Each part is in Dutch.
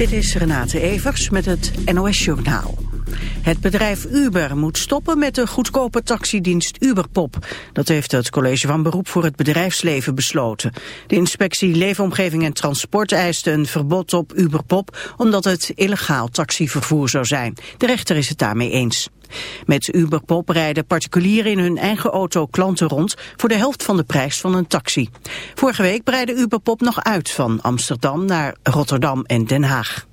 Dit is Renate Evers met het NOS Journaal. Het bedrijf Uber moet stoppen met de goedkope taxidienst Uberpop. Dat heeft het college van beroep voor het bedrijfsleven besloten. De inspectie Leefomgeving en Transport eiste een verbod op Uberpop... omdat het illegaal taxivervoer zou zijn. De rechter is het daarmee eens. Met Uberpop rijden particulieren in hun eigen auto klanten rond voor de helft van de prijs van een taxi. Vorige week breidde Uberpop nog uit van Amsterdam naar Rotterdam en Den Haag.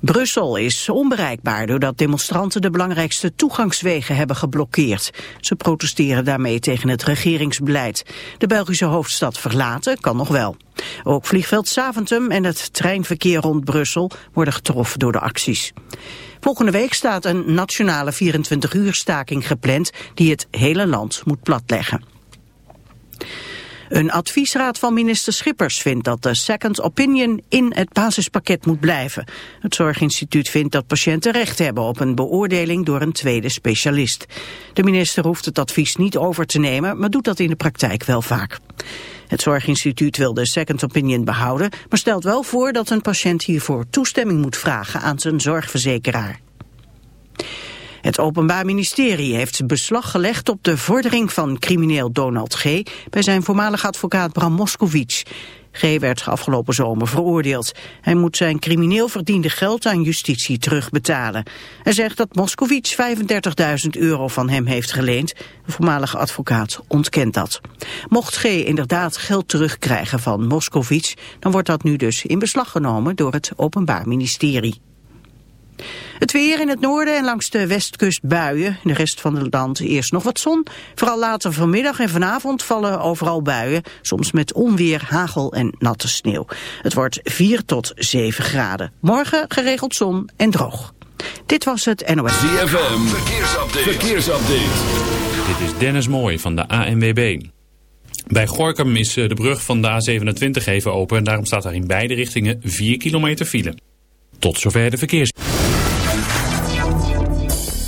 Brussel is onbereikbaar doordat demonstranten de belangrijkste toegangswegen hebben geblokkeerd. Ze protesteren daarmee tegen het regeringsbeleid. De Belgische hoofdstad verlaten kan nog wel. Ook vliegveld Saventum en het treinverkeer rond Brussel worden getroffen door de acties. Volgende week staat een nationale 24-uur staking gepland die het hele land moet platleggen. Een adviesraad van minister Schippers vindt dat de second opinion in het basispakket moet blijven. Het Zorginstituut vindt dat patiënten recht hebben op een beoordeling door een tweede specialist. De minister hoeft het advies niet over te nemen, maar doet dat in de praktijk wel vaak. Het Zorginstituut wil de second opinion behouden, maar stelt wel voor dat een patiënt hiervoor toestemming moet vragen aan zijn zorgverzekeraar. Het Openbaar Ministerie heeft beslag gelegd op de vordering van crimineel Donald G. bij zijn voormalige advocaat Bram Moskowitz. G. werd afgelopen zomer veroordeeld. Hij moet zijn crimineel verdiende geld aan justitie terugbetalen. Hij zegt dat Moskowitz 35.000 euro van hem heeft geleend. De voormalige advocaat ontkent dat. Mocht G. inderdaad geld terugkrijgen van Moskowitz... dan wordt dat nu dus in beslag genomen door het Openbaar Ministerie. Het weer in het noorden en langs de westkust buien. In de rest van het land eerst nog wat zon. Vooral later vanmiddag en vanavond vallen overal buien. Soms met onweer, hagel en natte sneeuw. Het wordt 4 tot 7 graden. Morgen geregeld zon en droog. Dit was het NOS. ZFM, verkeersupdate. verkeersupdate. Dit is Dennis Mooij van de ANWB. Bij Gorkum is eh, de brug van de A27 even open en daarom staat er in beide richtingen 4 kilometer file. Tot zover de verkeers.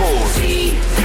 104.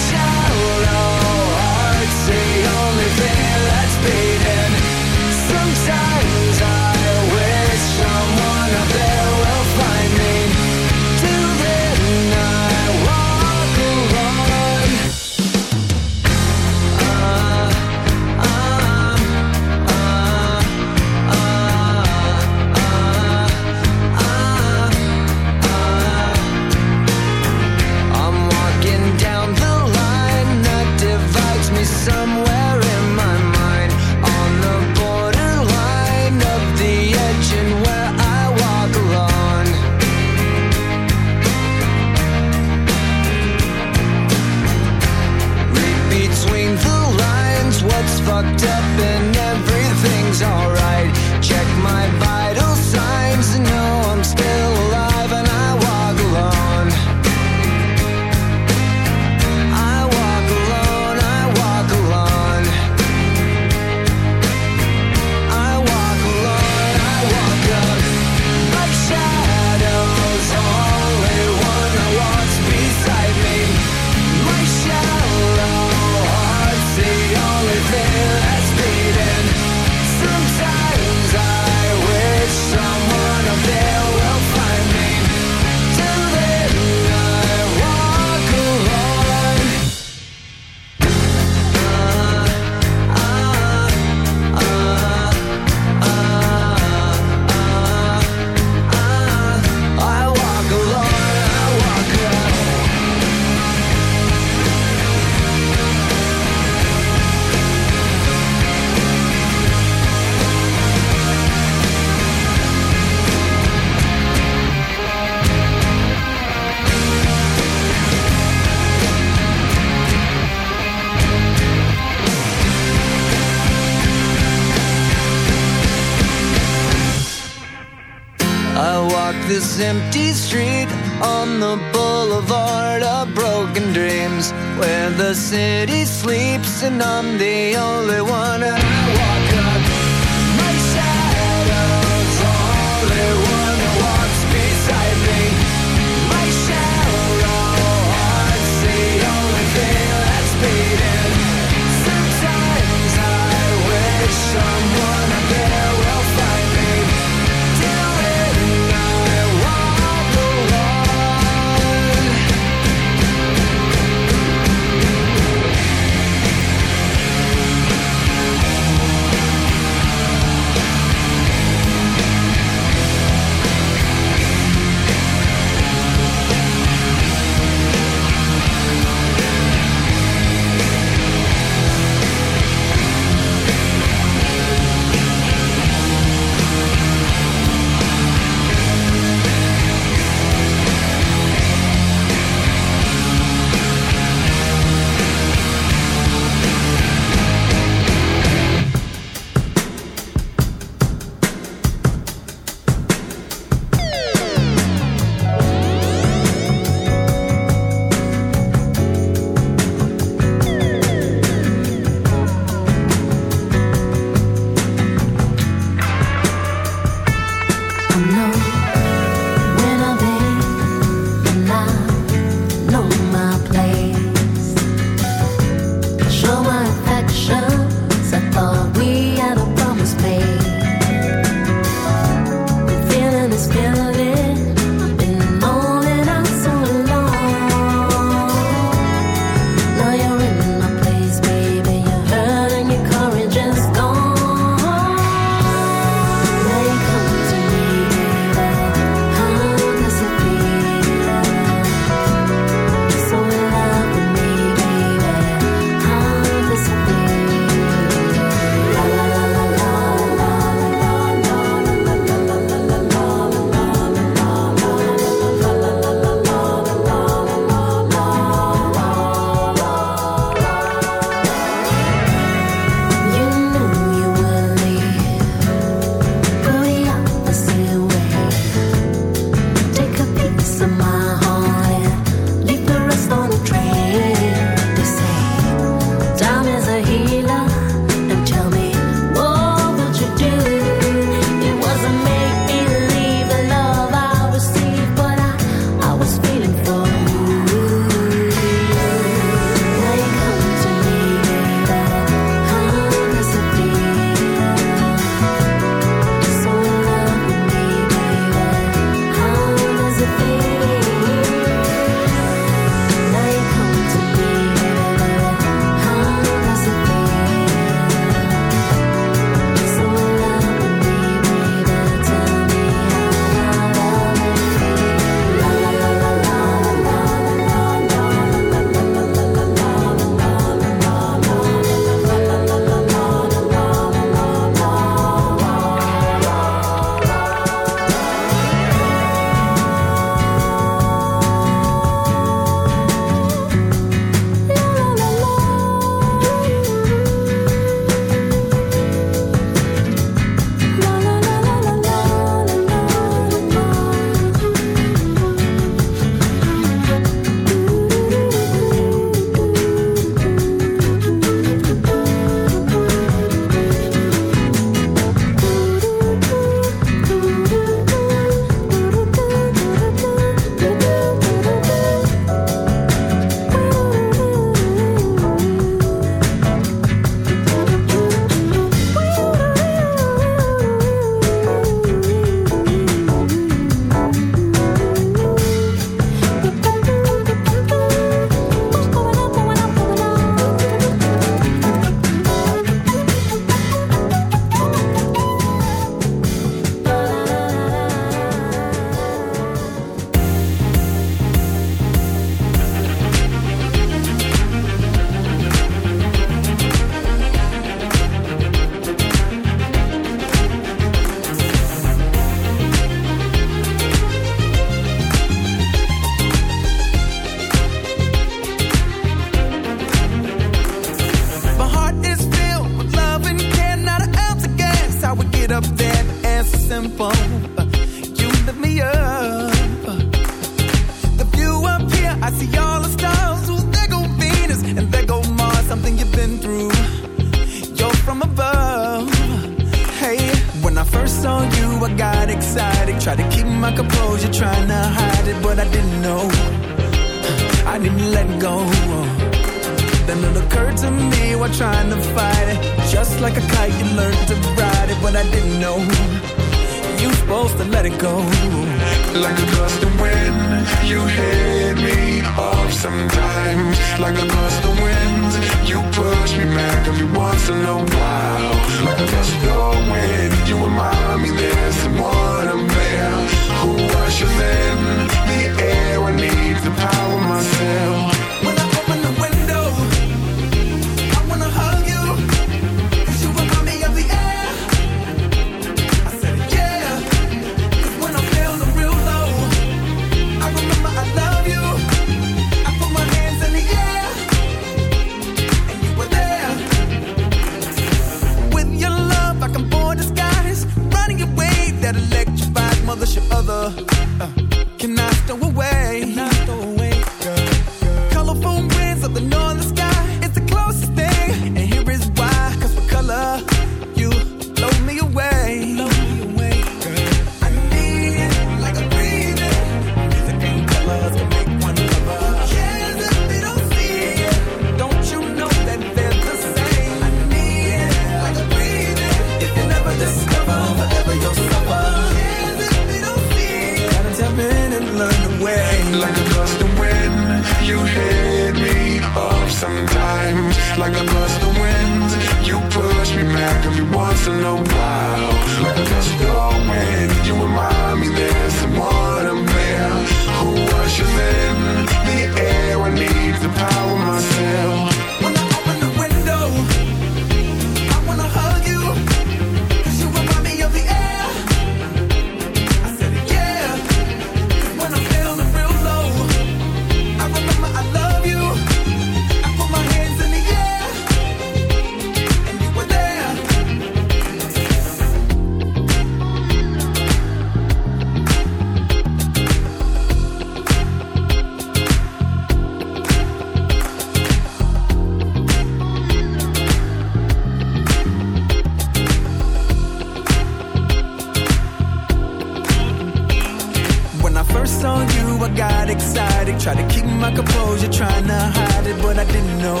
I got excited. Tried to keep my composure, trying to hide it, but I didn't know.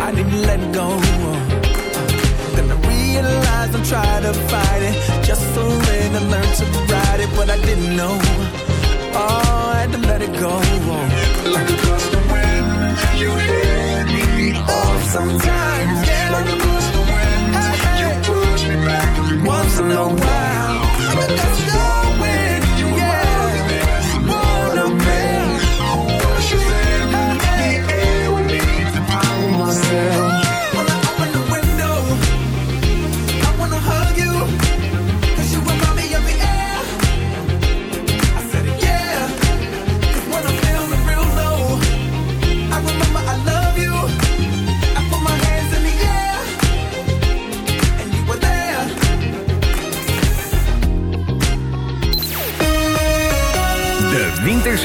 I didn't let go. Then I realized I'm trying to fight it. Just so when I learn to ride it, but I didn't know. Oh, I had to let it go. Like a gust of wind, you hit me off sometimes. Yeah. Like a gust of wind, you push me back once in a while.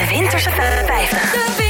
de Winterse 50.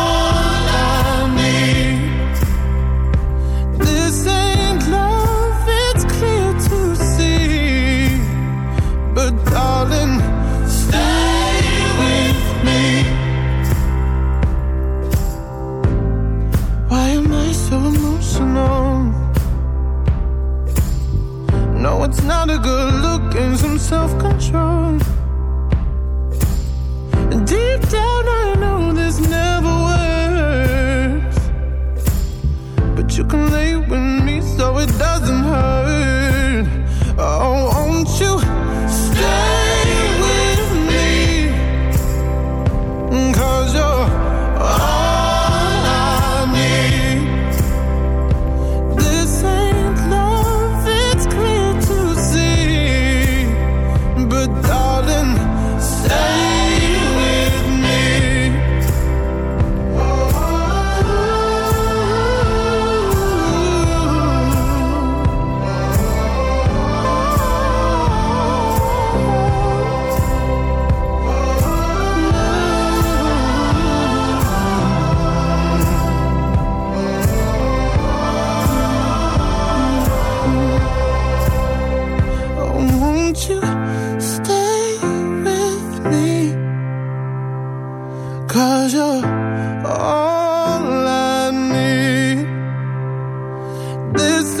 kind of good look and some self-control. This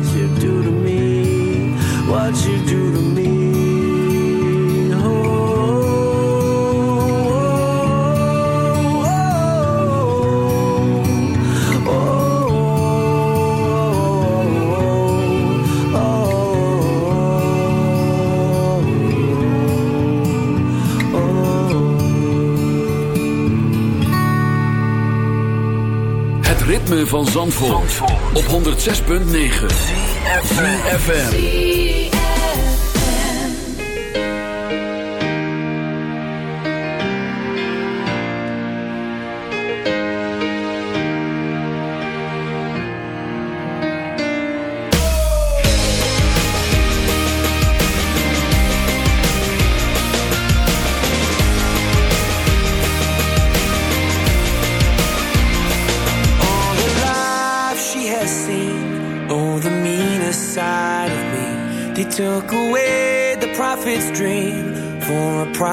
what you do to me, what you do to me. van Zandvoort, Zandvoort op 106.9. FM.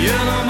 Die je